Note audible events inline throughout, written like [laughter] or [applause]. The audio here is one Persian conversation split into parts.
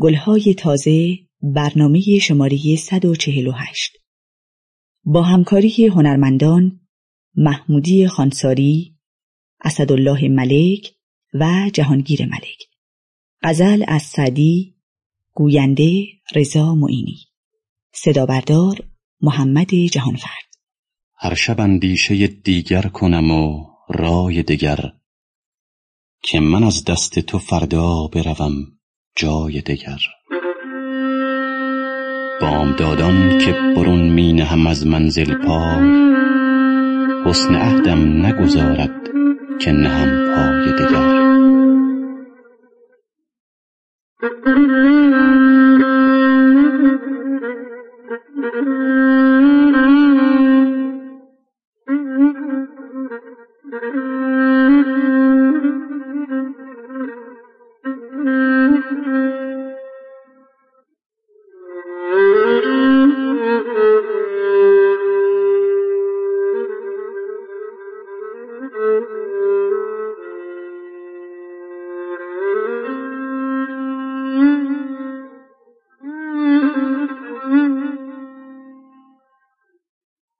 گلهای تازه برنامه شماره 148 با همکاری هنرمندان محمودی خانساری، اسدالله ملک و جهانگیر ملک. غزل از سعدی گوینده رضا معینی. صدا بردار محمد جهانفرد. هر شب اندیشه دیگر کنم و رای دگر که من از دست تو فردا بروم. جای دگر. بامدادان که برون می نهم از منزل پای حسن عهدم نگذارد که نهم.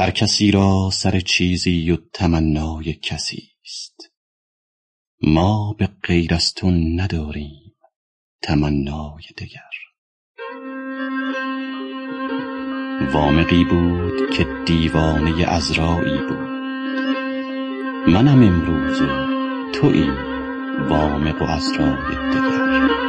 هر کسی را سر چیزی و تمنای کسی است. ما به غیر از تو نداریم تمنای دگر. وامقی بود که دیوانه عذرایی بود. منم امروز و تویی وامق و عذرای دگر.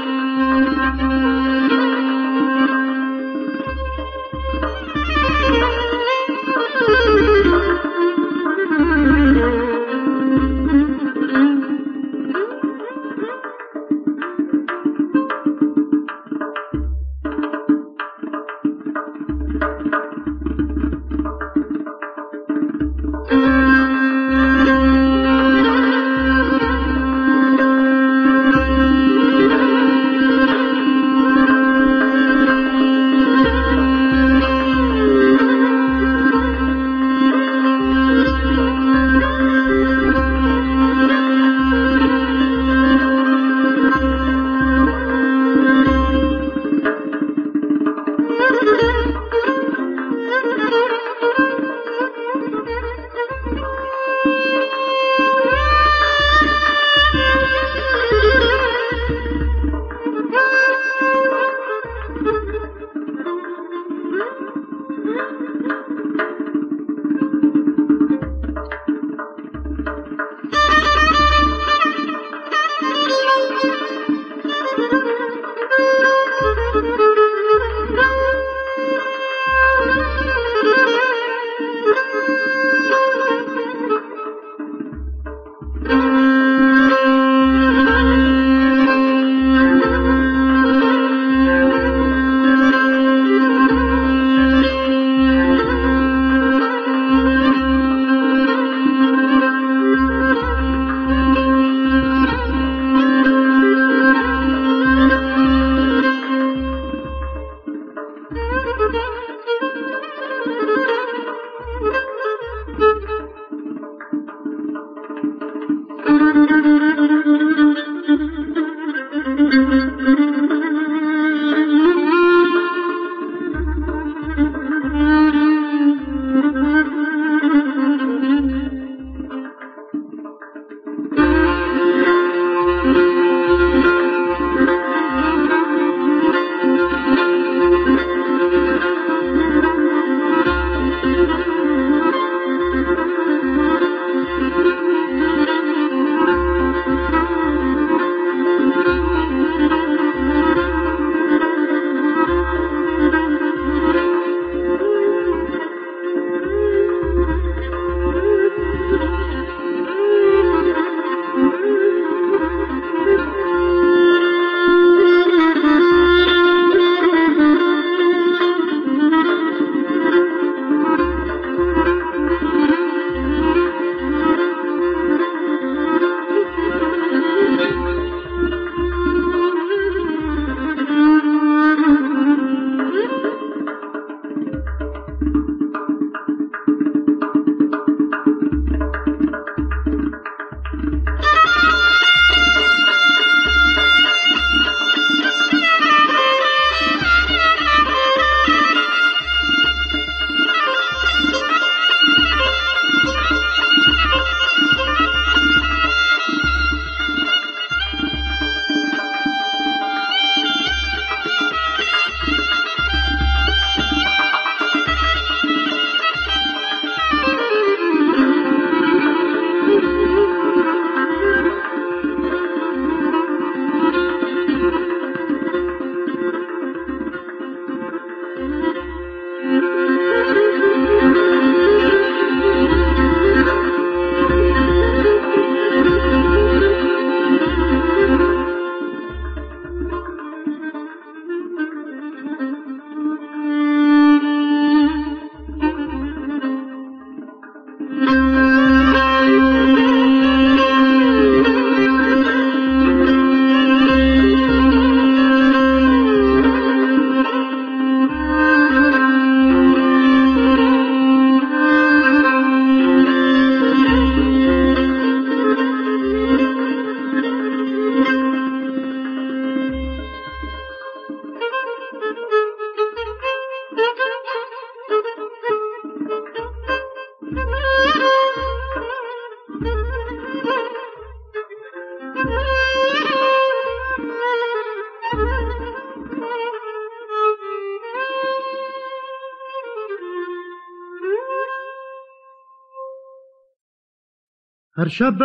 هر شب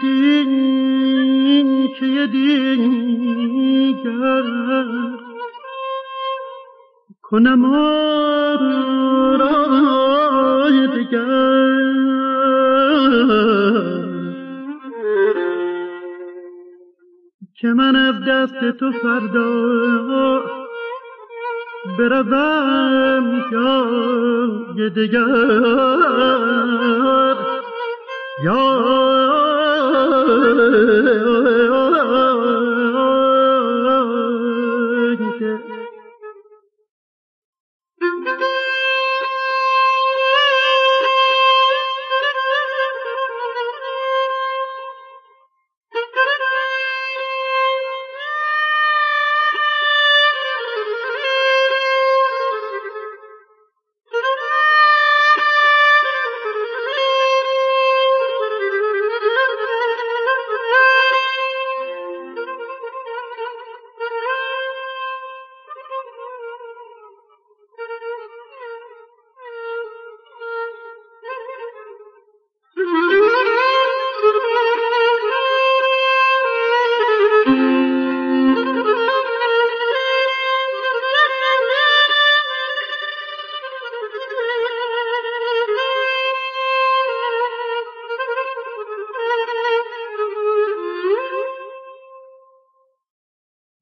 دین که دیگر کنم آرای دیگر که من از دست تو فردا بروم جای دگر یا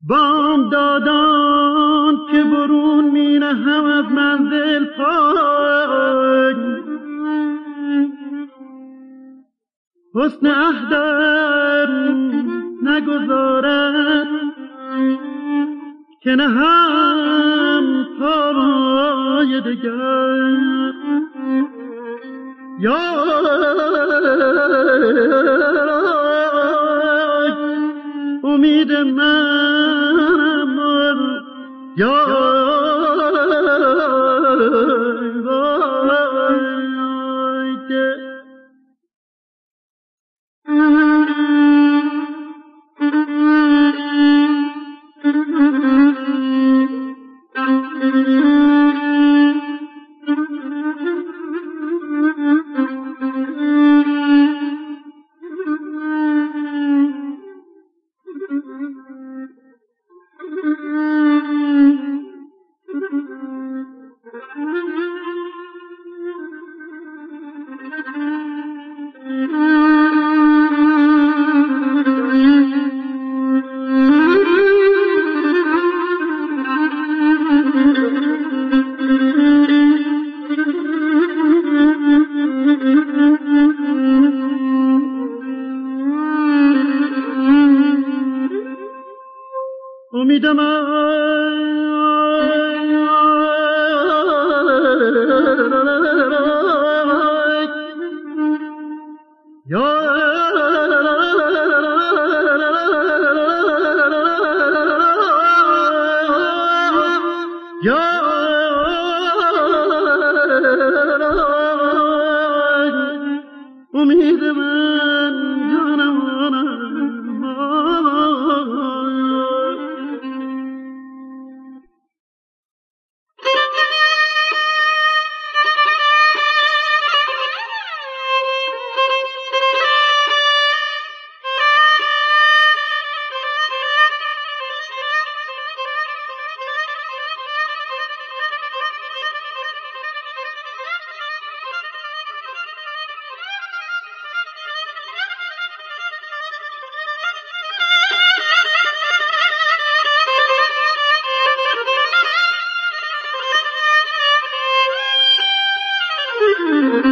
بام دادان که برون می هم از منزل پای حسن عهدم نگذارد که نه هم پای دگر یا امید من یا Mm-hmm. [laughs]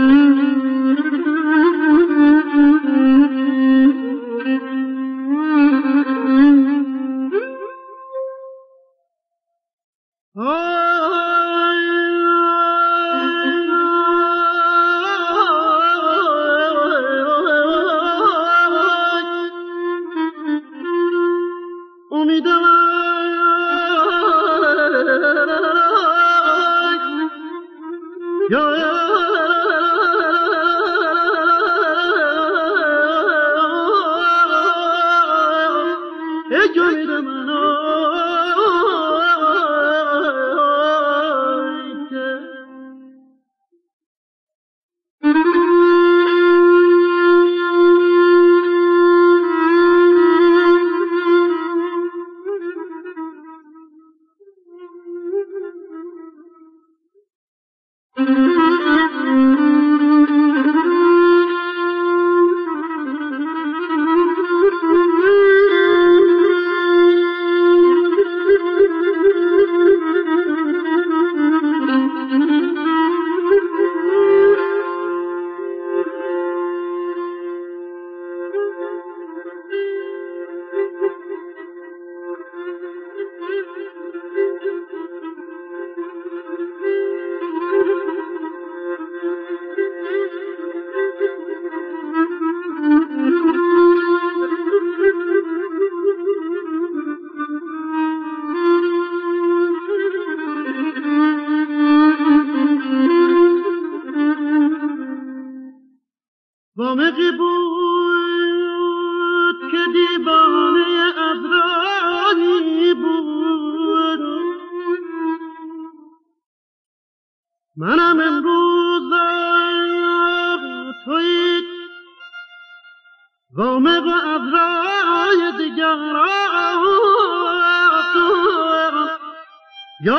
وامق و ابرای دیگر را تو. یا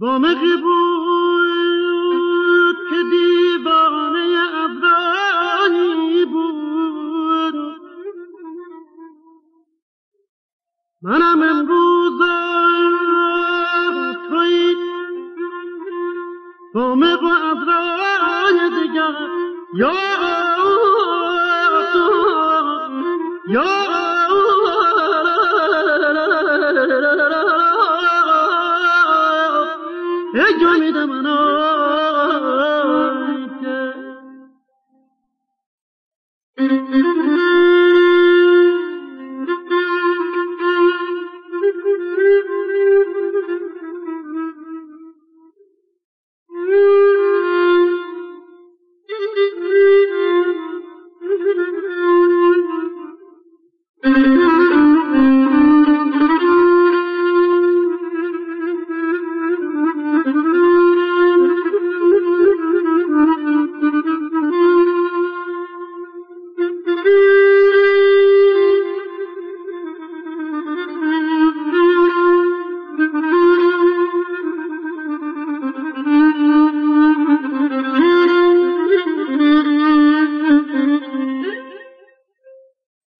با مهر بود که دیوانه افغانی بود. منم امروز توی با مهر و افغان دیگر. یا یا زمنا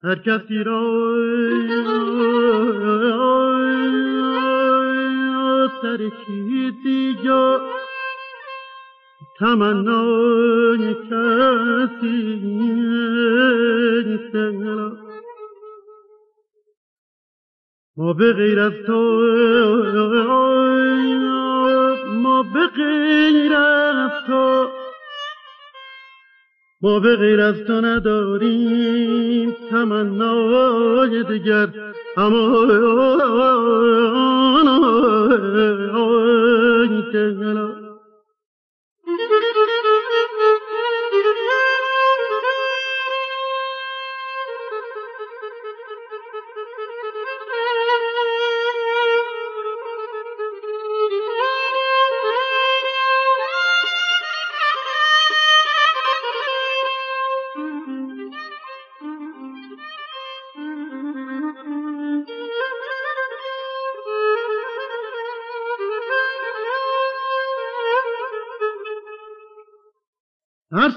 هر کسی را سر چیزی جا تمنای کسی ما به غیر از تو ما به غیر از تو. ما به غیر از تو نداریم تمنای دیگر اما هر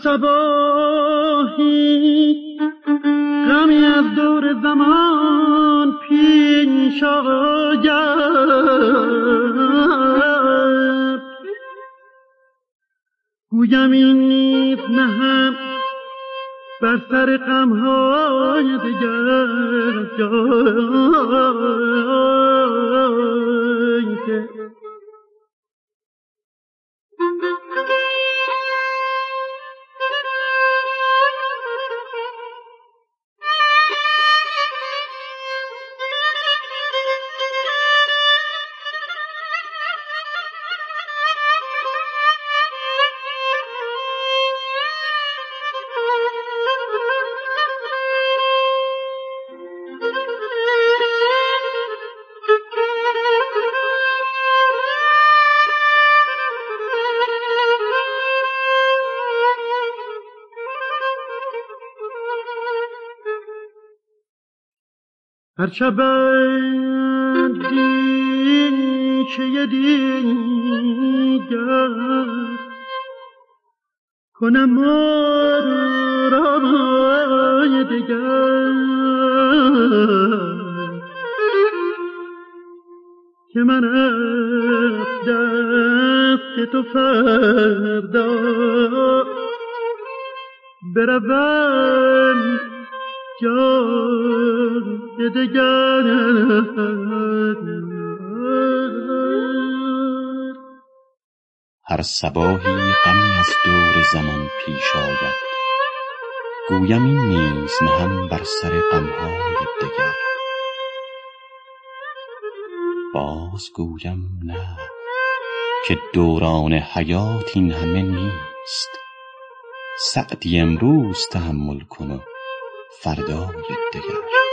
صباحی غمی از دور زمان پیش آید. گویم این نیز نه هم بر سر غمهای دیگر جای هر شبن دین که دیگر. کنم ما را دیگر. که من از دست تو فردا بروم هر صباحی غمی از دور زمان پیش آید. گویم این نیز نهم بر سر غمهای دگر. باز گویم نه که دوران حیات این همه نیست. سعدی امروز تحمل کن فردای دگر.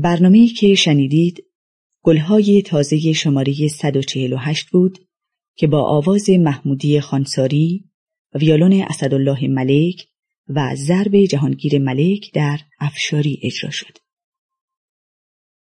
برنامه که شنیدید گلهای تازه شماره 148 بود که با آواز محمودی خانساری، ویولون اسدالله ملک و ضرب جهانگیر ملک در افشاری اجرا شد.